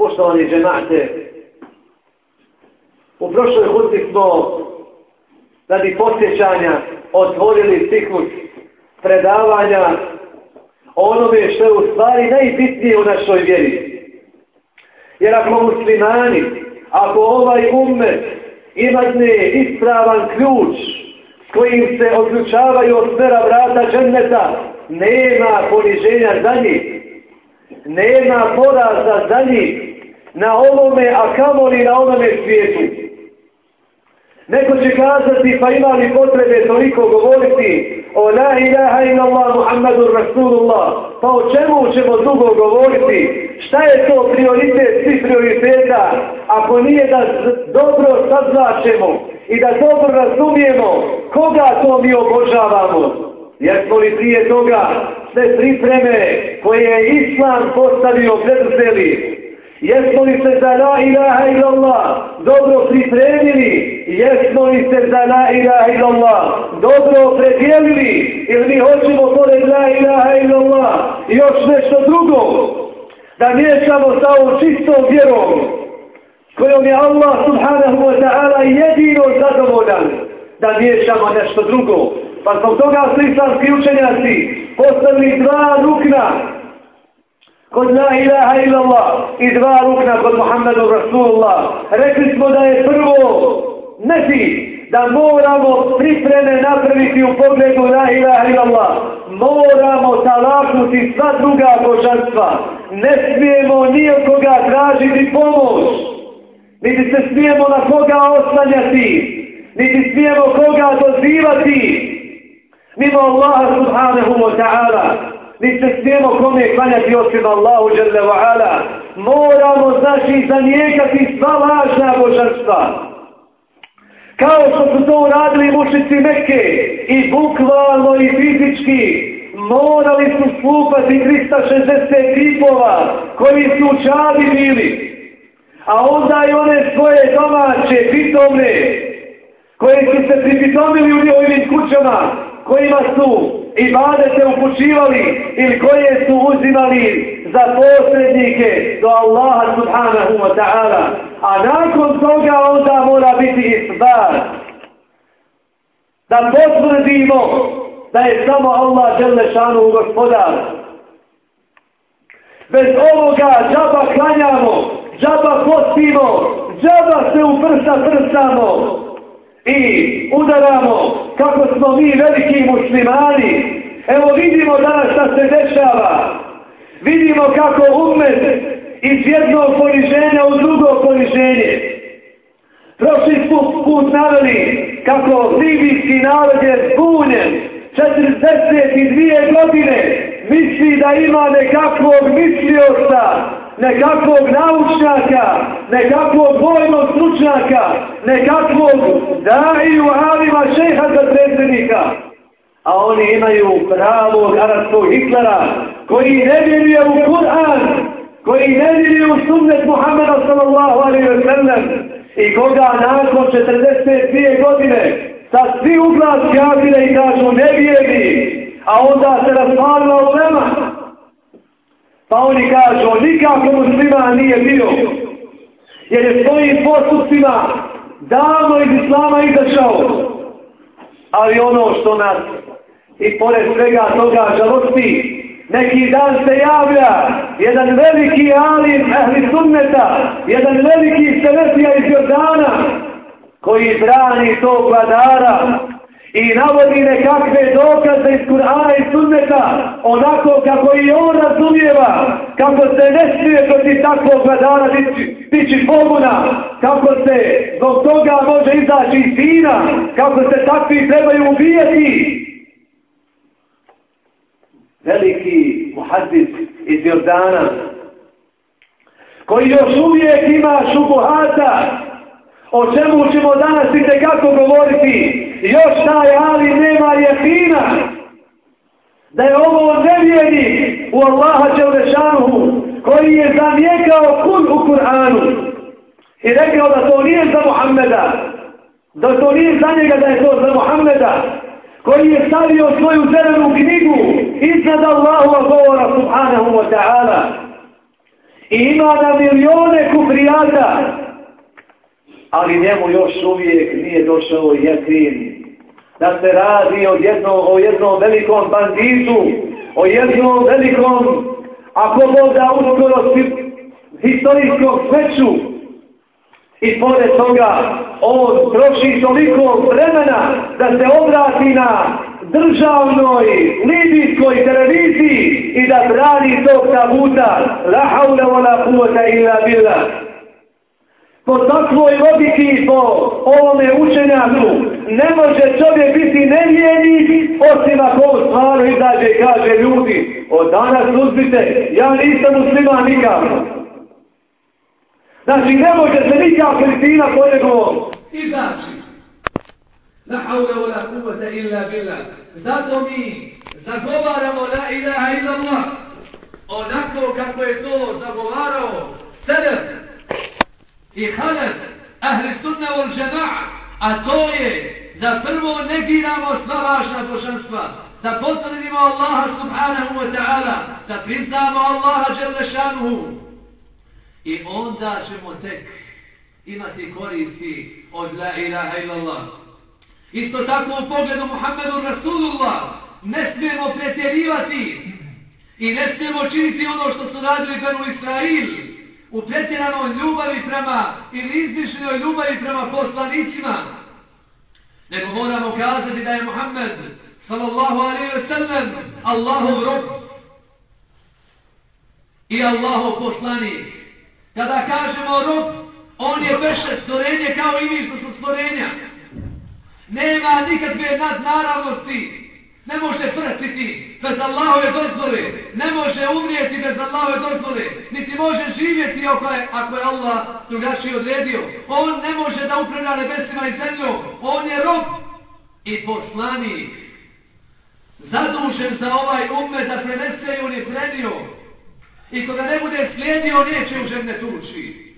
Poštovani džemate, u prošloj hudbi smo radi posjećanja otvorili ciklus predavanja o onome što je u stvari najbitnije u našoj vjeri. Jer ako muslimani, ako ovaj ummet imadne ispravan ključ s kojim se odključavaju od smera vrata dženneta, nema poniženja za njih, nema poraza za njih, na ovome, a kamoli na onome svijetu. Neko će kazati, pa ima li potrebe toliko govoriti o la ilaha ila Allah Muhammadur Rasulullah, pa o čemu ćemo dugo govoriti? Šta je to prioritet svih prioriteta, ako nije da dobro sazvačemo i da dobro razumijemo koga to mi obožavamo? Jer smo li prije toga sve pripreme koje je Islam postavio preduzeli Jesmo li se za la ilaha illallah dobro pripremili? Jesmo li se za la ilaha illallah dobro predjelili? Ili mi hoćemo pored la ilaha illallah još nešto drugo? Da miješamo sa ovom čistom vjerom kojom je Allah subhanahu wa ta'ala jedino zadovoljan da miješamo nešto drugo. Pa zbog toga su islamski učenjaci postavili dva rukna kod la ilaha illallah i dva rukna kod Muhammedu Rasulullah. Rekli smo da je prvo nefi da moramo pripreme napraviti u pogledu la ilaha illallah. Moramo talaknuti sva druga božanstva. Ne smijemo nijekoga tražiti pomoć. Niti se smijemo na koga oslanjati. Niti smijemo koga dozivati. Mimo Allaha subhanahu wa ta'ala mi se smijemo kome klanjati osim Allahu Jalla wa ala. Moramo znači zanijekati sva lažna božanstva. Kao što su to uradili mušici Mekke i bukvalno i fizički morali su slupati 360 tipova koji su čavi bili. A onda i one svoje domaće pitomne koje su se pripitomili u njihovim kućama kojima su ibadete upućivali ili koje su uzimali za posrednike do Allaha subhanahu wa ta'ala. A nakon toga onda mora biti isbar. Da potvrdimo da je samo Allah žele šanu gospodar. Bez ovoga džaba klanjamo, džaba postimo, džaba se u prsa prsamo i udaramo kako smo mi veliki muslimani. Evo vidimo danas šta se dešava. Vidimo kako umet iz jednog poniženja u drugo poniženje. Prošli put, put naveli kako libijski narod je zbunjen. 42 godine misli da ima nekakvog misliosta, nekakvog naučnjaka, nekakvog vojnog stručnjaka, nekakvog daiju alima šeha za predsjednika. A oni imaju pravog arabskog Hitlera koji ne vjeruje u Kur'an, koji ne vjeruje u sunnet Muhammeda sallallahu alaihi wa sallam i koga nakon 42 godine sad svi uglas kafire i kažu ne vjeri, a onda se raspalila u lema. Pa oni kažu, nikako muslima nije bio, jer je svojim postupcima davno iz islama izašao. Ali ono što nas i pored svega toga žalosti, neki dan se javlja jedan veliki alim ehli sunneta, jedan veliki selefija iz Jordana, koji brani tog vladara i navodi nekakve dokaze iz Kur'ana i Sunneta onako kako i on razumijeva kako se ne smije proti takvog vladara tići pobuna kako se zbog toga može izaći iz dina kako se takvi trebaju ubijeti veliki muhadis iz Jordana koji još uvijek ima šubuhata o čemu ćemo danas i tekako govoriti, još taj ali nema jefina, da je ovo nevjeni u Allaha Čelešanu, koji je zamijekao kun u Kur'anu i rekao da to nije za Muhammeda, da to nije za njega da je to za Muhammeda, koji je stavio svoju zelenu knjigu iznad Allahu govora subhanahu wa ta'ala. I ima na milijone kuprijata ali njemu još uvijek nije došao jekin. Da se radi o jednom, o jednom velikom banditu, o jednom velikom, ako da uskoro historijskom sveću, i pored toga on troši toliko vremena da se obrati na državnoj libijskoj televiziji i da brani tog tabuta la haula wa la kuvata illa billah po takvoj logiki po ovome učenjaku ne može čovjek biti nevijeni osim ako u stvaru izađe i kaže ljudi od danas uzbite ja nisam muslima nikako. Znači ne može se nikak kristina po njegovom. Izaći znači, la haula wa la kuvata illa billah. Zato mi zagovaramo la ilaha illa Allah onako kako je to zagovarao sedem i halef ahli sunna wal džema'a, a to je da prvo negiramo sva važna božanstva, da potvrdimo Allaha subhanahu wa ta'ala, da priznamo Allaha dželešanuhu. I onda ćemo tek imati koristi od la ilaha illallah. Isto tako u pogledu Muhammedu Rasulullah ne smijemo pretjerivati i ne smijemo činiti ono što su radili Benu Israili u pretjeranoj ljubavi prema ili izmišljenoj ljubavi prema poslanicima, nego moramo kazati da je Muhammed sallallahu alaihi ve sellem Allahov rob i Allahov poslanik. Kada kažemo rob, on je veše stvorenje kao i mi što su stvorenja. Nema nikakve nadnaravnosti ne može prstiti bez Allahove dozvole, ne može umrijeti bez Allahove dozvole, niti može živjeti ako je, ako je Allah drugačije odredio. On ne može da upravlja nebesima i zemljom, on je rob i poslanik. Zadužen za ovaj umet da prenese i on je predio. I koga ne bude slijedio, neće u žene tući.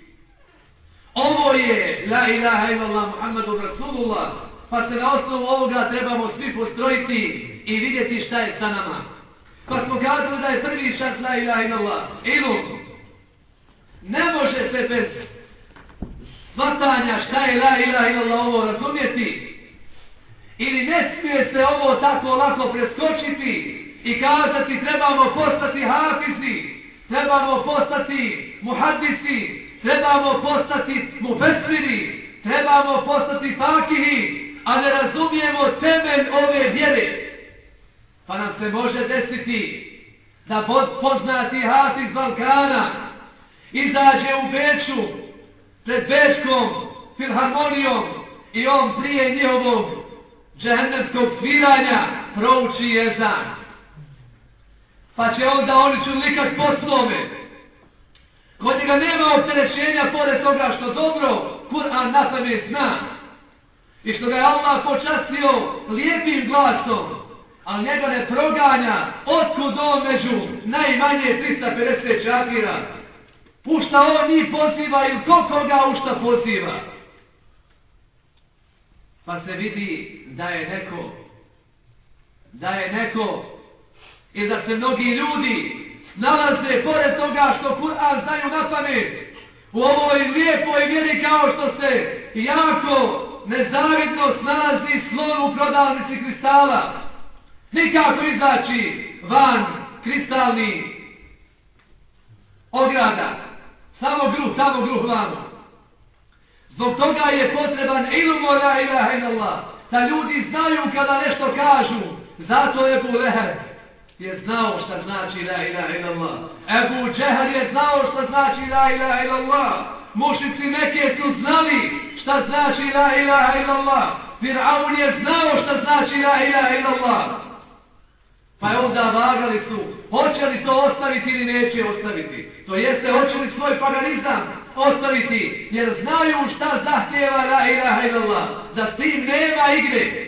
Ovo je, la ilaha illallah, Muhammadu Rasulullah, pa se na osnovu ovoga trebamo svi postrojiti i vidjeti šta je sa nama. Pa smo kazali da je prvi šart la ilaha illallah. Ilum. Ne može se bez svatanja šta je la ilaha illallah ovo razumjeti. Ili ne smije se ovo tako lako preskočiti i kazati trebamo postati hafizi, trebamo postati muhadisi, trebamo postati mufesiri, trebamo postati fakihi, a ne razumijemo temelj ove vjere. Pa nam se može desiti da poznati Hafiz Balkana izađe u Beču pred Bečkom filharmonijom i on prije njihovog džehennemskog sviranja prouči jezan. Pa će onda oni ću likat po. Kod njega nema opterećenja pored toga što dobro Kur'an na pamet zna. I što ga je Allah počastio lijepim glasom. Ali njega ne proganja otkud on među najmanje 350 čakira. U šta on njih poziva ili koliko ga u šta poziva. Pa se vidi da je neko, da je neko i da se mnogi ljudi nalaze pored toga što Kur'an znaju na pamet u ovoj lijepoj vjeri kao što se jako nezavidno snalazi slon u prodavnici kristala. Nikako izaći van kristalni ograda. Samo gruh, tamo gruh vano. Zbog toga je potreban ilmu la ilaha illallah. Da ljudi znaju kada nešto kažu. Zato je Ebu Leher je znao šta znači la ilaha illallah. Ebu Džehar je znao šta znači la ilaha illallah. Mušici neke su znali šta znači la ilaha illallah. Fir'aun je znao šta znači la ilaha illallah. Pa je onda vagali su, hoće li to ostaviti ili neće ostaviti. To jeste, hoće li svoj paganizam ostaviti, jer znaju šta zahtjeva la ilaha illallah. Da s tim nema igre.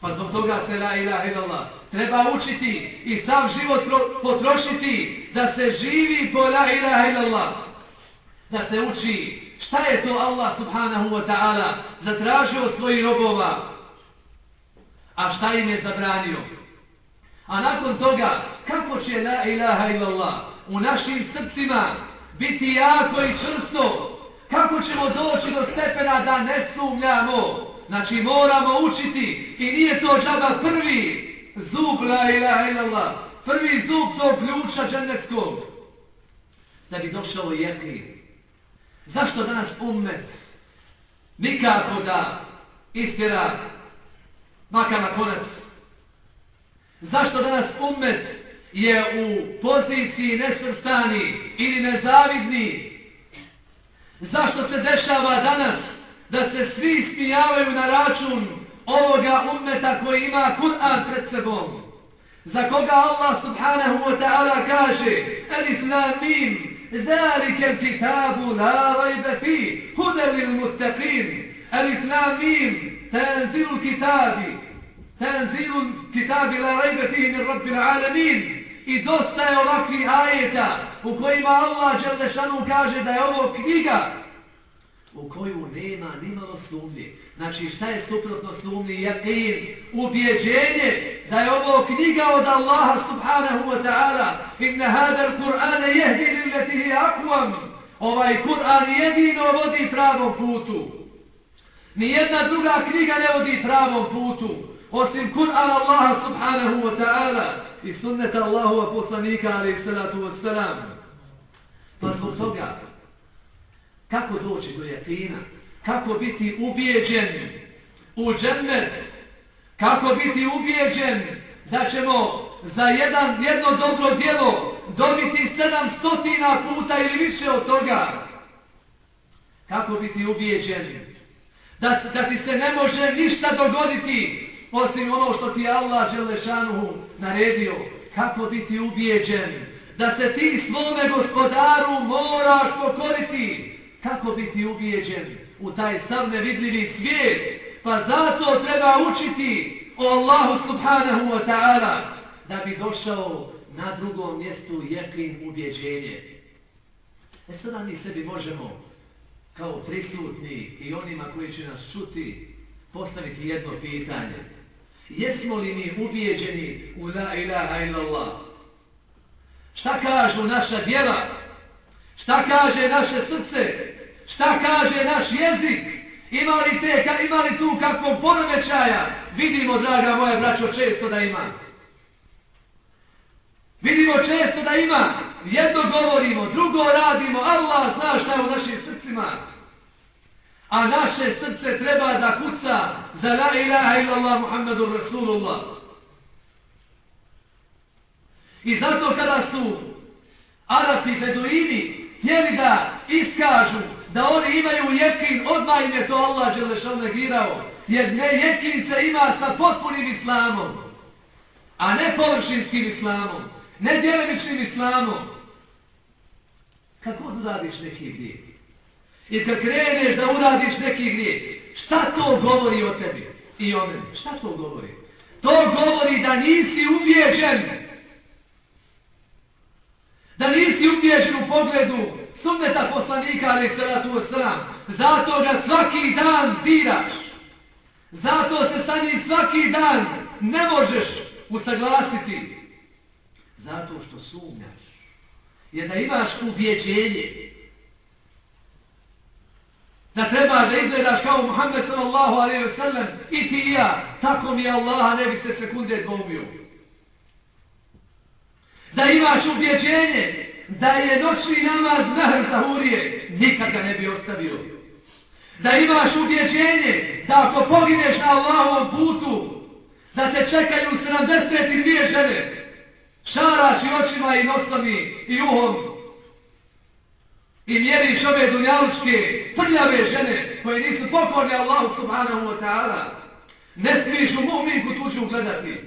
Pa zbog toga se la ilaha illallah treba učiti i sav život potrošiti da se živi po la ilaha illallah. Da se uči šta je to Allah subhanahu wa ta'ala zatražio svojih robova, a šta im je zabranio. A nakon toga, kako će la ilaha illallah u našim srcima biti jako i čvrsto, kako ćemo doći do stepena da ne sumljamo, znači moramo učiti i nije to džaba prvi zub la ilaha illallah, prvi zub tog ključa džennetskog, da bi došao jekin. Zašto danas ummet nikako da istira makar na konac? Zašto danas ummet je u poziciji nesvrstani ili nezavidni? Zašto se dešava danas da se svi smijavaju na račun ovoga ummeta koji ima Kur'an pred sebom? Za koga Allah subhanahu wa ta'ala kaže Alif la mim ذلك الكتاب لا ريب فيه هدى للمتقين ألف لا ميم تنزيل الكتاب تنزيل الكتاب لا ريب فيه من رب العالمين I dosta je ovakvih ajeta u kojima Allah Đelešanu kaže da je ovo knjiga u koju nema nimalo sumnje. Znači šta je suprotno sumnji? Jakin, ubjeđenje da je ovo knjiga od Allaha subhanahu wa ta'ala. Inna hada Kur'ana jehdi lilletihi akvam. Ovaj Kur'an jedino vodi pravom putu. Nijedna druga knjiga ne vodi pravom putu. Osim Kur'an Allaha subhanahu wa ta'ala i sunneta Allahova poslanika alaih salatu wa salam. Pa zbog toga Kako doći do jakina? Kako biti ubijeđen u džennet? Kako biti ubijeđen da ćemo za jedan, jedno dobro djelo dobiti sedam stotina puta ili više od toga? Kako biti ubijeđen da, da ti se ne može ništa dogoditi osim ono što ti Allah Đelešanuhu naredio? Kako biti ubijeđen da se ti svome gospodaru moraš pokoriti? kako biti ubijeđen u taj sav nevidljivi svijet, pa zato treba učiti o Allahu subhanahu wa ta'ala da bi došao na drugom mjestu jeklin ubjeđenje. E sada mi sebi možemo kao prisutni i onima koji će nas čuti postaviti jedno pitanje. Jesmo li mi ubijeđeni u la ilaha illallah? Šta kažu naša djela? Šta kaže naše srce? Šta kaže naš jezik? Ima li, te, ima li tu kakvog poremećaja? Vidimo, draga moja braćo, često da ima. Vidimo često da ima. Jedno govorimo, drugo radimo. Allah zna šta je u našim srcima. A naše srce treba da kuca za la ilaha illallah Muhammedu Rasulullah. I zato kada su Arapi, Beduini, htjeli da iskažu da oni imaju jekin, odmah im je to Allah Đelešov negirao. Jer ne jekin se ima sa potpunim islamom, a ne površinskim islamom, ne djelemičnim islamom. Kako god uradiš neki grijeh, i kad kreneš da uradiš neki grijeh, šta to govori o tebi i o meni? Šta to govori? To govori da nisi ubijeđen. Da nisi ubijeđen u pogledu sunneta poslanika, ali salatu wasalam. Zato ga svaki dan diraš. Zato se sa njim svaki dan ne možeš usaglasiti. Zato što sumnjaš. Je da imaš ubjeđenje. Da treba da izgledaš kao Muhammed sallallahu alaihi wa sallam i ti i ja. Tako mi je Allaha ne bi se sekunde dvomio. Da imaš ubjeđenje da je noćni namaz nahr zahurije. Nikad ga ne bi ostavio. Da imaš ubjeđenje da ako pogineš na Allahovom putu da te čekaju 72 žene šarači očima i nosom i uhom i mjeriš ove dunjalučke prljave žene koje nisu pokorne Allahu subhanahu wa ta'ala. Ne smiješ u mu'minku tuđu gledati.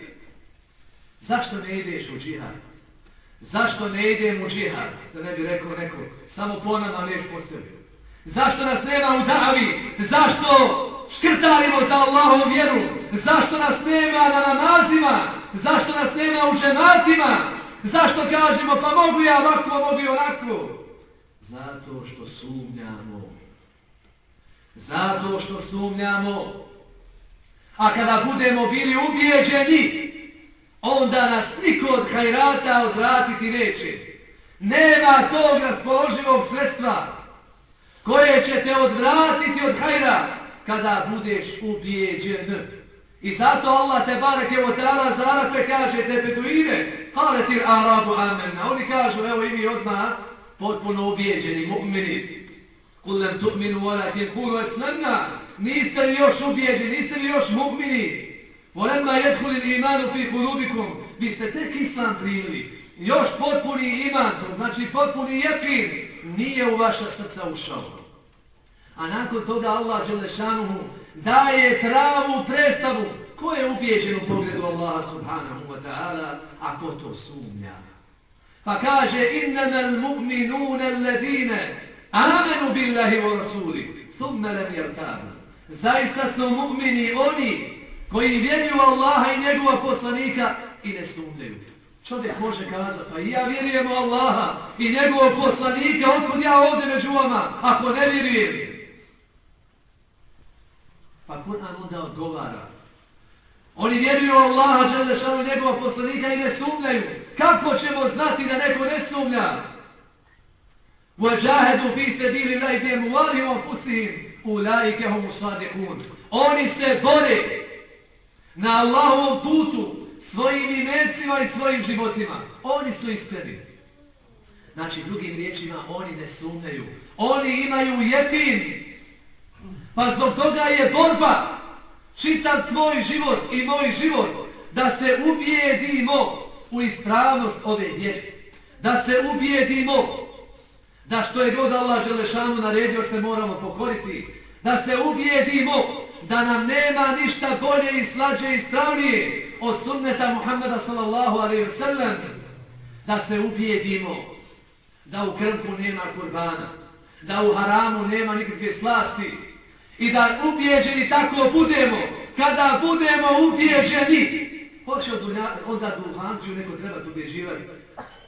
Zašto ne ideš u džihad? Zašto ne idem u džihad? Da ne bi rekao neko samo ponadno neš po sebi. Zašto nas nema u davi? Zašto škrtarimo za Allahovu vjeru? Zašto nas nema na namazima? Zašto nas nema u džematima? Zašto kažemo pa mogu ja ovako mogu i onako? Zato što sumnjamo. Zato što sumnjamo. A kada budemo bili ubijeđeni, onda nas niko od hajrata odvratiti neće. Nema tog raspoloživog sredstva koje će te odvratiti od hajra kada budeš ubijeđen. I zato Allah te barek je o za Arape kaže te beduine, hale ti Arabu amenna. Oni kažu, evo i mi odmah, potpuno ubijeđeni mu'mini. Kul nam tu'minu wala ke kulu esnanna. Niste li još ubijeđeni, niste li još mu'mini. Volemma jedhuli imanu fi kulubikum. Vi ste tek islam primili. Još potpuni iman, to znači potpuni jekin, nije u vaša srca ušao. A nakon toga Allah Đelešanuhu daje pravu predstavu ko je ubijeđen u pogledu Allaha subhanahu wa ta'ala, a ko to sumnja. Pa kaže innama al-mu'minuna amanu billahi wa rasuli thumma lam yartabu. Zaista su mu'mini oni koji vjeruju u Allaha i njegova poslanika i ne sumnjaju. Čovjek može kazati, pa ja vjerujem u Allaha i njegovog poslanika, otkud ja ovdje među vama, ako ne vjerujem. Pa Kur'an onda odgovara. Oni vjeruju u Allaha, Đalešanu, njegova poslanika i ne sumnjaju. Kako ćemo znati da neko ne sumnja? وَجَاهَدُوا فِي سَبِيلِ اللَّهِ بِيَمُوَالِهِ وَفُسِهِمْ أُولَٰئِكَ هُمُ صَادِقُونَ Oni se bore na Allahovom putu svojim imecima i svojim životima. Oni su iskreni. Znači, drugim riječima, oni ne sumnjaju. Oni imaju jetin. Pa zbog toga je borba čitav tvoj život i moj život da se ubijedimo u ispravnost ove vjere. Da se ubijedimo da što je god Allah Želešanu naredio se moramo pokoriti. Da se ubijedimo da nam nema ništa bolje i slađe i slavnije od sunneta Muhammeda sallallahu alaihi wa sallam. Da se ubijedimo da u krmku nema kurbana. Da u haramu nema nikakve slasti. I da ubijeđeni tako budemo. Kada budemo ubijeđeni Počeo dunja, onda duhanciju neko treba tu bježivati.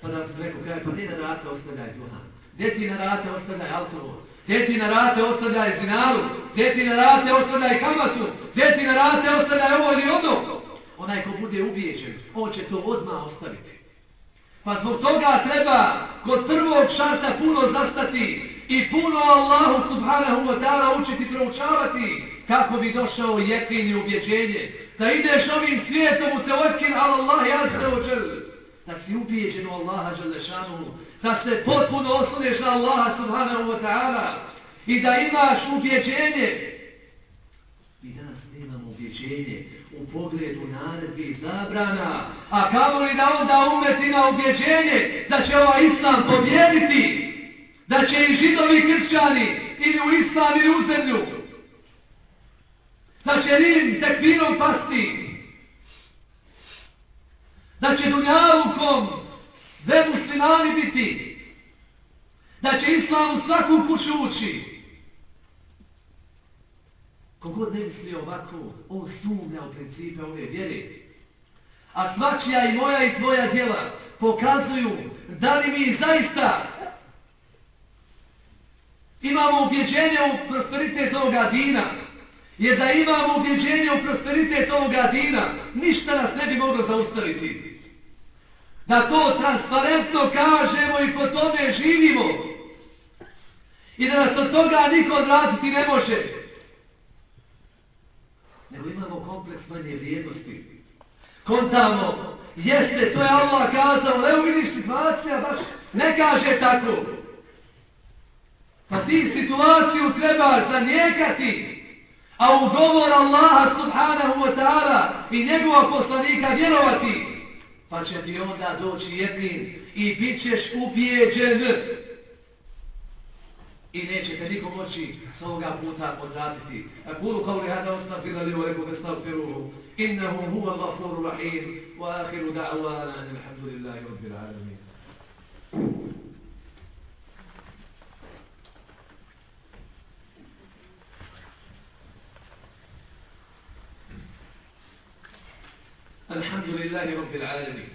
Pa da se neko kaže, pa gdje na rate ostavljaj duhan? Gdje ti na rate ostavljaj alkohol? Gdje ti na rate ostavljaj zinalu? Gdje ti na rate ostavljaj kamatu? Gdje ti na rate ostavljaj ovo ili ono? Onaj ko bude ubiježen, on će to odmah ostaviti. Pa zbog toga treba kod prvog šarta puno zastati i puno Allahu subhanahu wa ta'ala učiti proučavati kako bi došao jekin i ubjeđenje da ideš ovim svijetom u teokin ala Allah i azze o džel. Da si ubijeđen u Allaha želešanu. Da se potpuno osloneš na Allaha subhanahu wa ta'ala. I da imaš ubjeđenje. Mi danas nemamo ubjeđenje u pogledu naredbi i zabrana. A kamo li da onda umet ima ubjeđenje da će ovaj islam pobjediti? Da će i židovi kršćani ili u islam ili u zemlju. Da će Rim tekvinom pasti. Da će Dunjalukom ve muslimani biti. Da će islam u svaku kuću ući. Kogod ne misli ovako, on sumlja u principe ove vjere. A svačija i moja i tvoja djela pokazuju da li mi zaista imamo ubjeđenje u prosperitet ovoga dina je da imamo ubjeđenje u prosperitet ovoga dina, ništa nas ne bi moglo zaustaviti. Da to transparentno kažemo i po tome živimo. I da nas od toga niko odraziti ne može. Nego imamo kompleks manje vrijednosti. Kontamo, jeste, to je Allah kazao, evo vidiš situacija, baš ne kaže tako. Pa ti situaciju treba zanijekati, a u govor Allaha subhanahu wa ta'ala i njegova poslanika vjerovati, pa će ti onda doći jedin i bit ćeš ubijeđen i neće te niko moći s ovoga puta odvratiti. A kulu kao li hada ostavila li uleku da stavfiruhu, innahu huva gafuru rahim, wa ahiru da'wana, alhamdulillahi rabbil alamin. الحمد لله رب العالمين.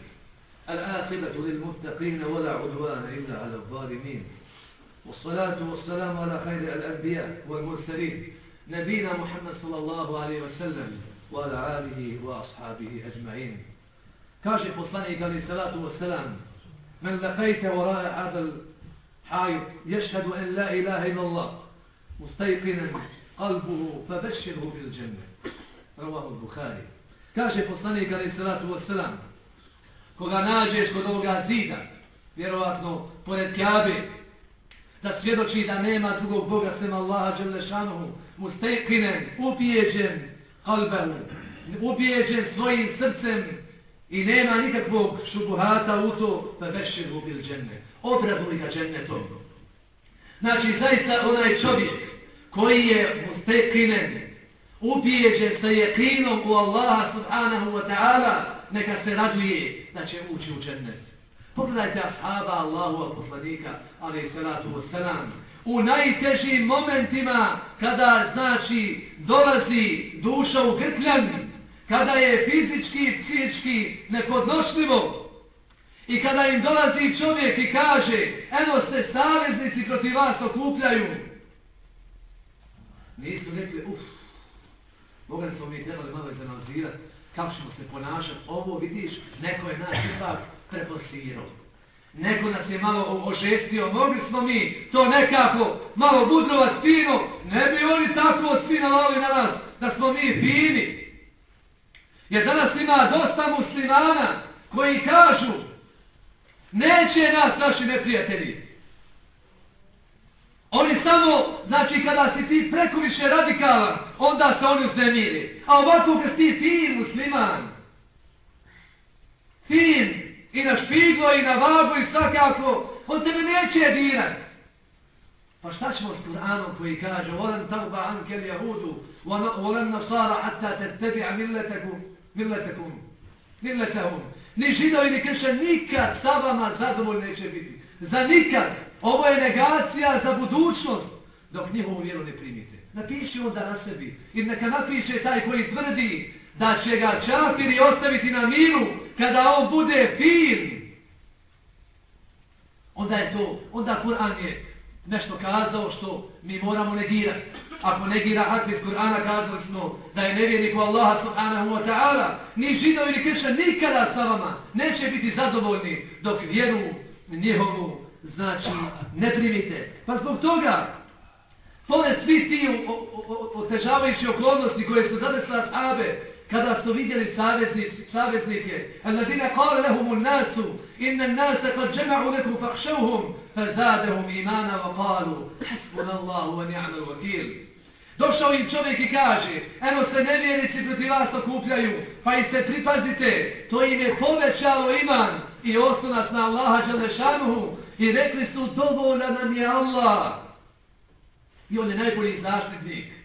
الآقبة للمتقين ولا عدوان إلا على الظالمين. والصلاة والسلام على خير الأنبياء والمرسلين نبينا محمد صلى الله عليه وسلم وعلى آله وأصحابه أجمعين. كاشف وصلني قال الصلاة والسلام من لقيت وراء هذا الحائط يشهد أن لا إله إلا الله مستيقنا قلبه فبشره بالجنة. رواه البخاري. Kaže poslanik ali salatu Vosalam, koga nađeš kod ovoga zida, vjerovatno pored Kjabe, da svjedoči da nema drugog Boga sem Allaha Đelešanohu, mu stekinen, upijeđen kalbehu, upijeđen svojim srcem i nema nikakvog šubuhata u to, pa vešir u bil dženne. Obraduj ga to. Znači, zaista onaj čovjek koji je mu ubijeđen sa jekinom u Allaha subhanahu wa ta'ala, neka se raduje da će ući u džennet. Pogledajte ashaba Allahu al poslanika, ali salatu wa salam, u najtežim momentima kada znači dolazi duša u grkljan, kada je fizički i psihički nepodnošljivo, I kada im dolazi čovjek i kaže, eno se saveznici protiv vas okupljaju, nisu rekli, uff, Mogli smo mi trebali malo izanalizirati kako ćemo se ponašati. Ovo vidiš, neko je nas ipak preposirao. Neko nas je malo ožestio. Mogli smo mi to nekako malo budrovat fino. Ne bi oni tako spinovali na nas da smo mi fini. Jer danas ima dosta muslimana koji kažu neće nas naši neprijatelji. Oni samo, znači kada si ti preko više radikalan, onda se oni uznemiri. A ovako kad ti fin musliman, fin i na špiglo i na vagu i svakako, on tebe neće dirat. Pa šta ćemo s Kur'anom koji kaže Volen tavba ankel jahudu Volen nasara hatta te tebi a milletekum Milletekum Milletehum Ni židovi ni krše nikad sa vama zadovoljni neće biti Za nikad Ovo je negacija za budućnost, dok njihovu vjeru ne primite. Napiši onda na sebi. I neka napiše taj koji tvrdi da će ga čapiri ostaviti na miru kada on bude fin. Onda je to, onda Kur'an je nešto kazao što mi moramo negirati. Ako negira hadis Kur'ana kazali smo da je nevjernik u Allaha subhanahu wa ta'ala, ni židovi ni kršan nikada sa vama neće biti zadovoljni dok vjeru njihovu znači ne primite. Pa zbog toga, pored svi ti otežavajući okolnosti koje su zadesla sahabe, kada su vidjeli saveznike, alladina kale lehumu nasu, inna nasa kad džema'u neku fakšavhum, fa zadehum imana wa kalu, hasbun Allahu wa ni'mal vakil. Došao im čovjek i kaže, eno se nevjernici protiv vas okupljaju, pa i se pripazite, to im je povećalo iman i osnovac na Allaha Đalešanuhu, I rekli su, dovoljna nam je Allah. I on je najbolji zaštitnik.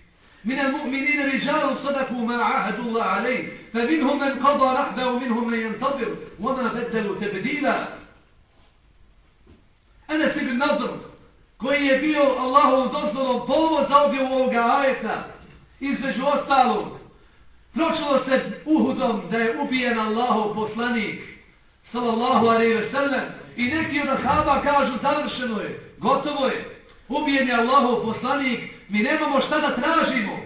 من المؤمنين رجال صدقوا ما عاهدوا الله عليه فمنهم من قضى نحبه ومنهم من ينتظر وما بدلوا تبديلا أنس بن نظر koji je bio Allahovom dozvolom povod za objavu ovoga ajeta između ostalog pročilo se uhudom da je ubijen Allahov poslanik sallallahu alaihi ve sellem i neki od ashaba kažu završeno je, gotovo je ubijen je Allahov poslanik mi nemamo šta da tražimo.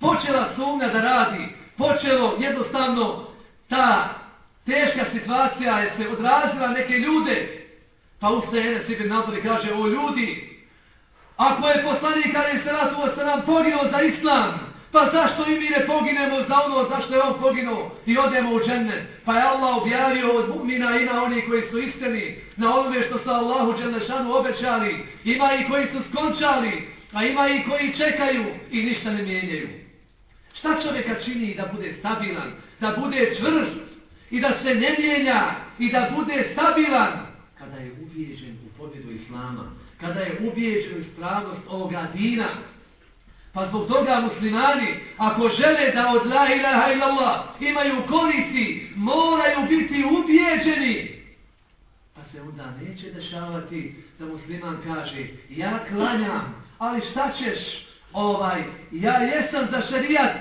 Počela sumnja da radi, počelo jednostavno ta teška situacija je se odrazila neke ljude, pa ustaje Enes Ibn napor i kaže, o ljudi, ako je poslanik ali se ratu se poginuo za islam, pa zašto i mi ne poginemo za ono zašto je on poginuo i odemo u džennet? Pa je Allah objavio od mu'mina ima oni koji su istini na onome što su Allahu Đelešanu obećali, ima i koji su skončali, A ima i koji čekaju i ništa ne mijenjaju. Šta čovjeka čini da bude stabilan, da bude čvrst i da se ne mijenja i da bude stabilan? Kada je ubijeđen u pobjedu Islama, kada je ubijeđen u ispravnost ovoga dina. Pa zbog toga muslimani, ako žele da od la ilaha illallah imaju koristi, moraju biti ubijeđeni. Pa se onda neće dešavati da musliman kaže, ja klanjam, ali šta ćeš, ovaj, ja jesam za šarijat,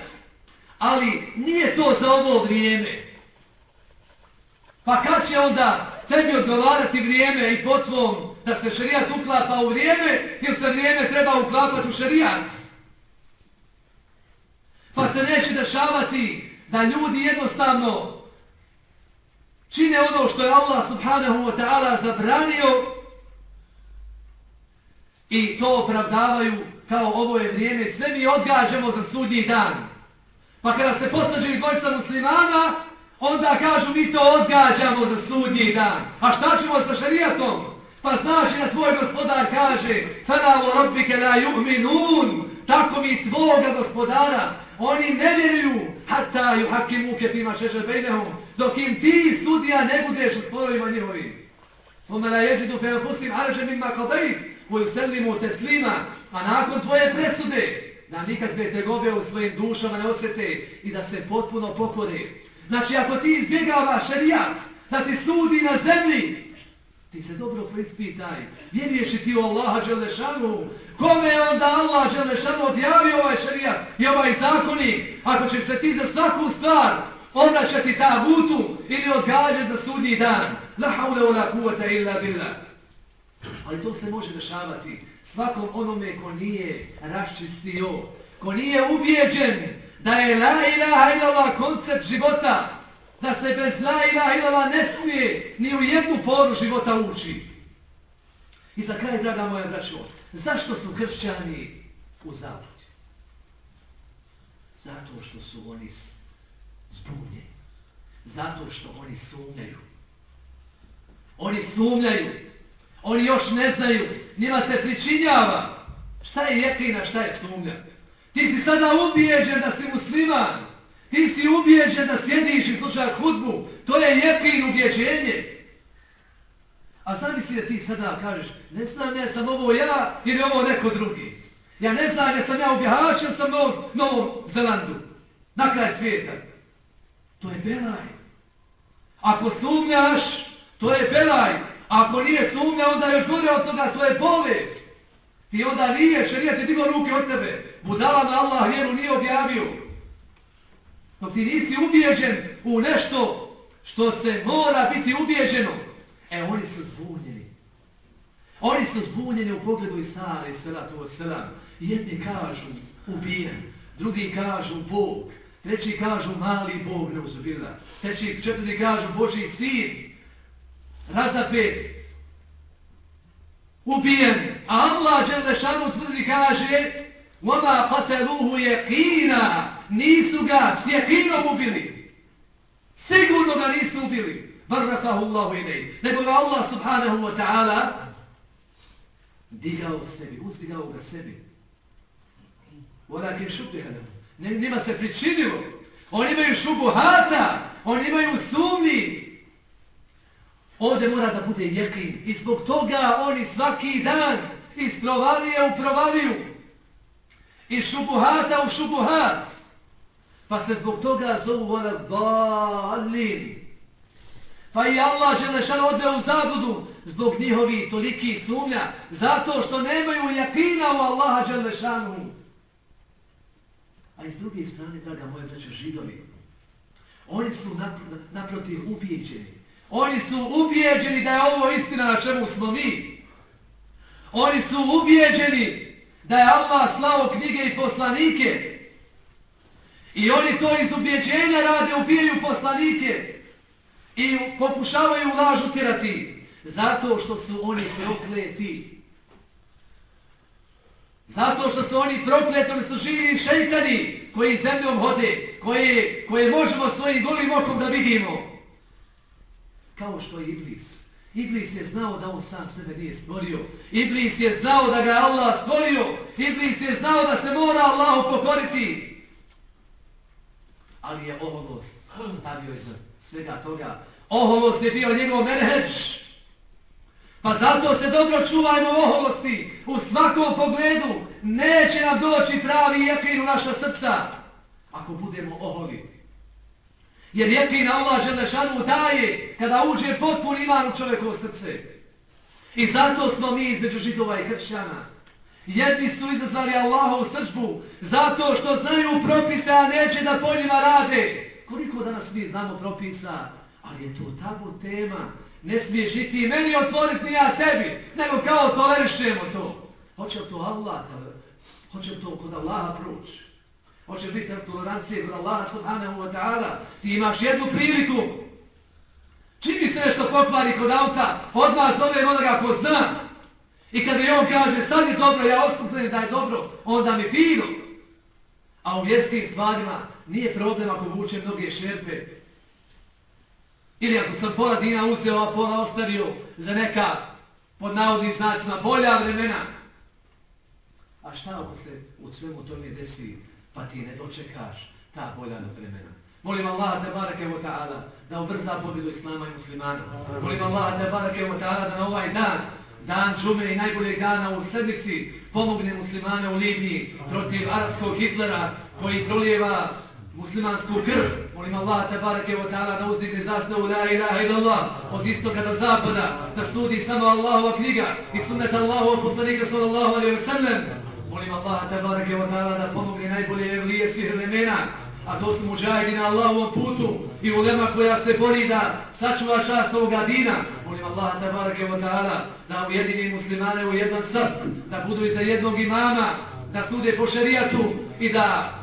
ali nije to za ovo vrijeme. Pa kad će onda tebi odgovarati vrijeme i po tvom da se šarijat uklapa u vrijeme, jer se vrijeme treba uklapati u šarijat? Pa se neće dešavati da ljudi jednostavno čine ono što je Allah subhanahu wa ta'ala zabranio i to opravdavaju kao ovo je vrijeme, sve mi odgađamo za sudnji dan. Pa kada se posađili dvojca muslimana, onda kažu mi to odgađamo za sudnji dan. A šta ćemo sa šarijatom? Pa znači da tvoj gospodar kaže Fela u rabbike la yu'minun Tako mi tvoga gospodara Oni ne vjeruju. Hatta ju hakimuke fima šeže bejnehum. Dok im ti sudija ne budeš u sporovima njihovim Fuma la jeđidu fe fusim araže mimma kabajit koju selimu teslima, a nakon tvoje presude, da nikakve tegobe u svojim dušama ne osjete i da se potpuno pokore. Znači, ako ti izbjegavaš šerijat, da ti sudi na zemlji, ti se dobro prispitaj, vjeruješ ti u Allaha Đelešanu, kome je onda Allah Želešanu odjavio ovaj šarijat i ovaj zakonik, ako ćeš se ti za svaku stvar obraćati ta vutu ili odgađati za sudnji dan. La haule u kuvata illa billah. Ali to se može dešavati svakom onome ko nije raščistio, ko nije ubijeđen da je la ilaha ilala koncept života, da se bez la ilaha ilala ne smije ni u jednu poru života uči. I za kraj, draga moja braćo, zašto su kršćani u zabludi? Zato što su oni zbunjeni. Zato što oni sumnjaju. Oni sumnjaju. Oni još ne znaju, njima se pričinjava. Šta je jekina, šta je sumnja? Ti si sada ubijeđen da si musliman. Ti si ubijeđen da sjediš i slušaš hudbu. To je jekin ubjeđenje. A zamisli da ti sada kažeš, ne znam ja sam ovo ja ili ovo neko drugi. Ja ne znam ja sam ja ubjehačio sam Novom, Novom Zelandu. Na kraj svijeta. To je belaj. Ako sumnjaš, to je belaj. Ako nije sumnja, onda još gore od toga, to je bolest. Ti onda nije, šarija ti digao ruke od tebe. Budala na Allah vjeru nije objavio. Dok ti nisi ubijeđen u nešto što se mora biti ubijeđeno. E, oni su zbunjeni. Oni su zbunjeni u pogledu Isara i Salatu od Salam. Jedni kažu ubijen, drugi kažu Bog, treći kažu mali Bog, ne uzubila. Treći, četvrti kažu Boži sin, razapet, ubijen, a Allah Đelešanu tvrdi kaže وَمَا قَتَلُوهُ يَقِينَا Nisu ga s jekinom ubili. Sigurno ga nisu ubili. barrafahu Allahu ilaih. Nego ga Allah subhanahu wa ta'ala digao sebi, uzdigao ga sebi. Onakim šubihanom. Nima se pričinilo. Oni imaju šubu hata. Oni imaju sumni. Ovdje mora da bude jekin. I zbog toga oni svaki dan iz provalije u provaliju. I šubu hata u šubu hat. Pa se zbog toga zovu ona balin. Pa i Allah Želešan ode u zabudu zbog njihovi toliki sumnja, zato što nemaju jakina u Allaha Želešanu. A iz druge strane, draga moje braće, židovi, oni su naprotiv ubijeđeni. Oni su ubijeđeni da je ovo istina na čemu smo mi. Oni su ubijeđeni da je Allah slavo knjige i poslanike. I oni to iz ubijeđenja rade, ubijaju poslanike. I pokušavaju lažu tirati. Zato što su oni prokleti. Zato što su oni prokleti, oni su živi šeitani koji zemljom hode, koje, koje možemo svojim golim okom da vidimo. Kao što je Iblis. Iblis je znao da on sam sebe nije stvorio. Iblis je znao da ga Allah stvorio. Iblis je znao da se mora Allahu pokoriti. Ali je oholost stavio iza svega toga. Oholost je bio njegov menheđ. Pa zato se dobro čuvajmo oholosti. U svakom pogledu neće nam doći pravi jekin u naša srca. Ako budemo oholi. Jer jekin Allah Želešanu daje kada uđe potpun iman u čovjekovo srce. I zato smo mi između židova i kršćana. Jedni su izazvali Allahovu u srđbu zato što znaju propise, a neće da po njima rade. Koliko danas mi znamo propisa? Ali je to tabu tema. Ne smiješ i ti meni otvoriti ni ja tebi, nego kao tolerišemo to. Hoće to Allah, hoće to kod Allaha proći. Hoće biti tolerancije kod Allaha subhanahu wa ta'ala. Ti imaš jednu priliku. Čini se nešto pokvari kod auta, odmah zove onoga ko zna. I kad je on kaže, sad je dobro, ja oskupujem da je dobro, onda mi fino. A u vjerskim stvarima nije problem ako vuče mnoge šerpe. Ili ako sam pola dina uzeo, a pola ostavio za neka, pod navodnim znacima, bolja vremena. A šta ako se u svemu tome desi, pa ti ne dočekaš ta bolja vremena? Molim Allah te barake wa ta'ala da ubrza pobjedu Islama i muslimana. Molim Allah te barake wa ta'ala da na ovaj dan dan džume i najboljeg dana u sedmici pomogne muslimane u Libiji protiv arapskog Hitlera koji proljeva muslimansku krv. Molim Allah te bareke wa ta'ala da uzdigne zastavu la ilaha ila Allah od istoka do zapada da sudi samo Allahova knjiga i sunnet Allahova poslanika sallallahu alaihi wa sallam. Molim Allah te bareke wa ta'ala da pomogne najbolje evlije svih vremena a to su muđahidi na Allahovom putu i ulema koja se bori da sačuva čast ovoga dina. Molim Allah tabarake wa ta'ala da ujedini muslimane u jedan srst, da budu iza jednog imama, da sude po šerijatu i da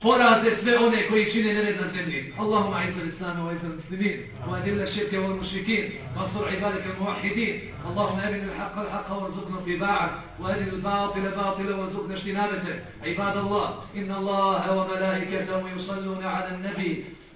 poraze sve one koji čine nered na zemlji. Allahumma aizu l'islamu wa aizu l'muslimin, wa adilla širke wa l'mušikin, wa asur ibadika l'muahidin. Allahumma erin l'haqqa l'haqqa wa rzukna fi ba'ad, wa erin l'batila batila wa rzukna štinabete. Ibad Allah, inna Allahe wa malaikatahu yusalluna ala nabi,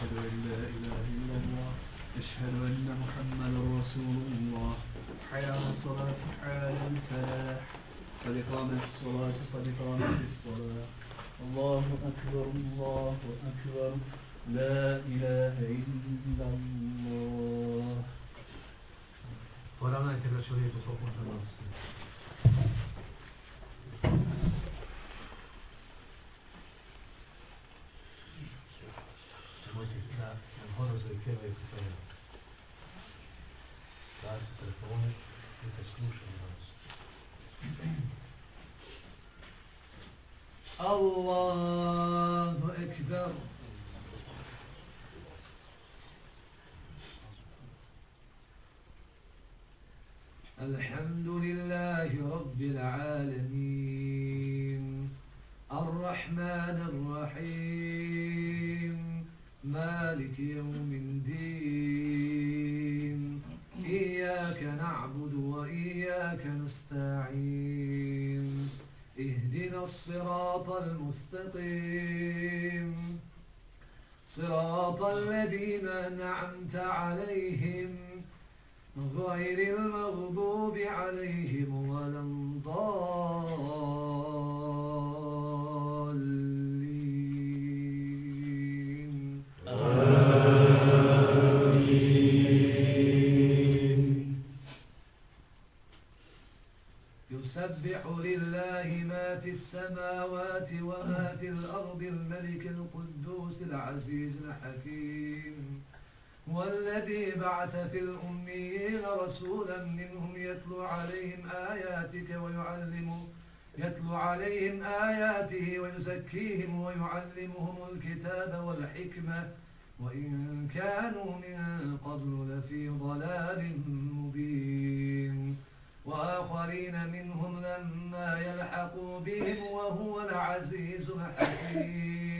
أشهد أن لا إله إلا الله أشهد أن محمد رسول الله. حي على الصلاة حي الفلاح. قد قامت الصلاة قد قامت الصلاة. الله أكبر الله أكبر. لا إله إلا الله. Moramo najte da čovjeku popun первое питание. Каждый приходит и послушаем нас. Аллах. الصراط المستقيم. صراط الذين أنعمت عليهم غير المغضوب عليهم العزيز الحكيم. والذي بعث في الأميين رسولا منهم يتلو عليهم آياتك ويعلمهم يتلو عليهم آياته ويزكيهم ويعلمهم الكتاب والحكمة. وإن كانوا من قبل لفي ضلال مبين. وآخرين منهم لما يلحقوا بهم وهو العزيز الحكيم.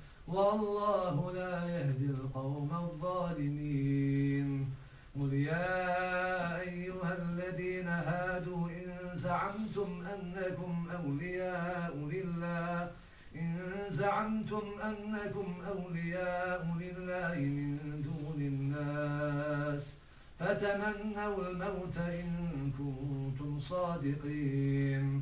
والله لا يهدي القوم الظالمين. قل يا أيها الذين هادوا إن زعمتم أنكم أولياء لله إن زعمتم أنكم أولياء لله من دون الناس فتمنوا الموت إن كنتم صادقين.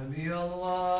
سمع الله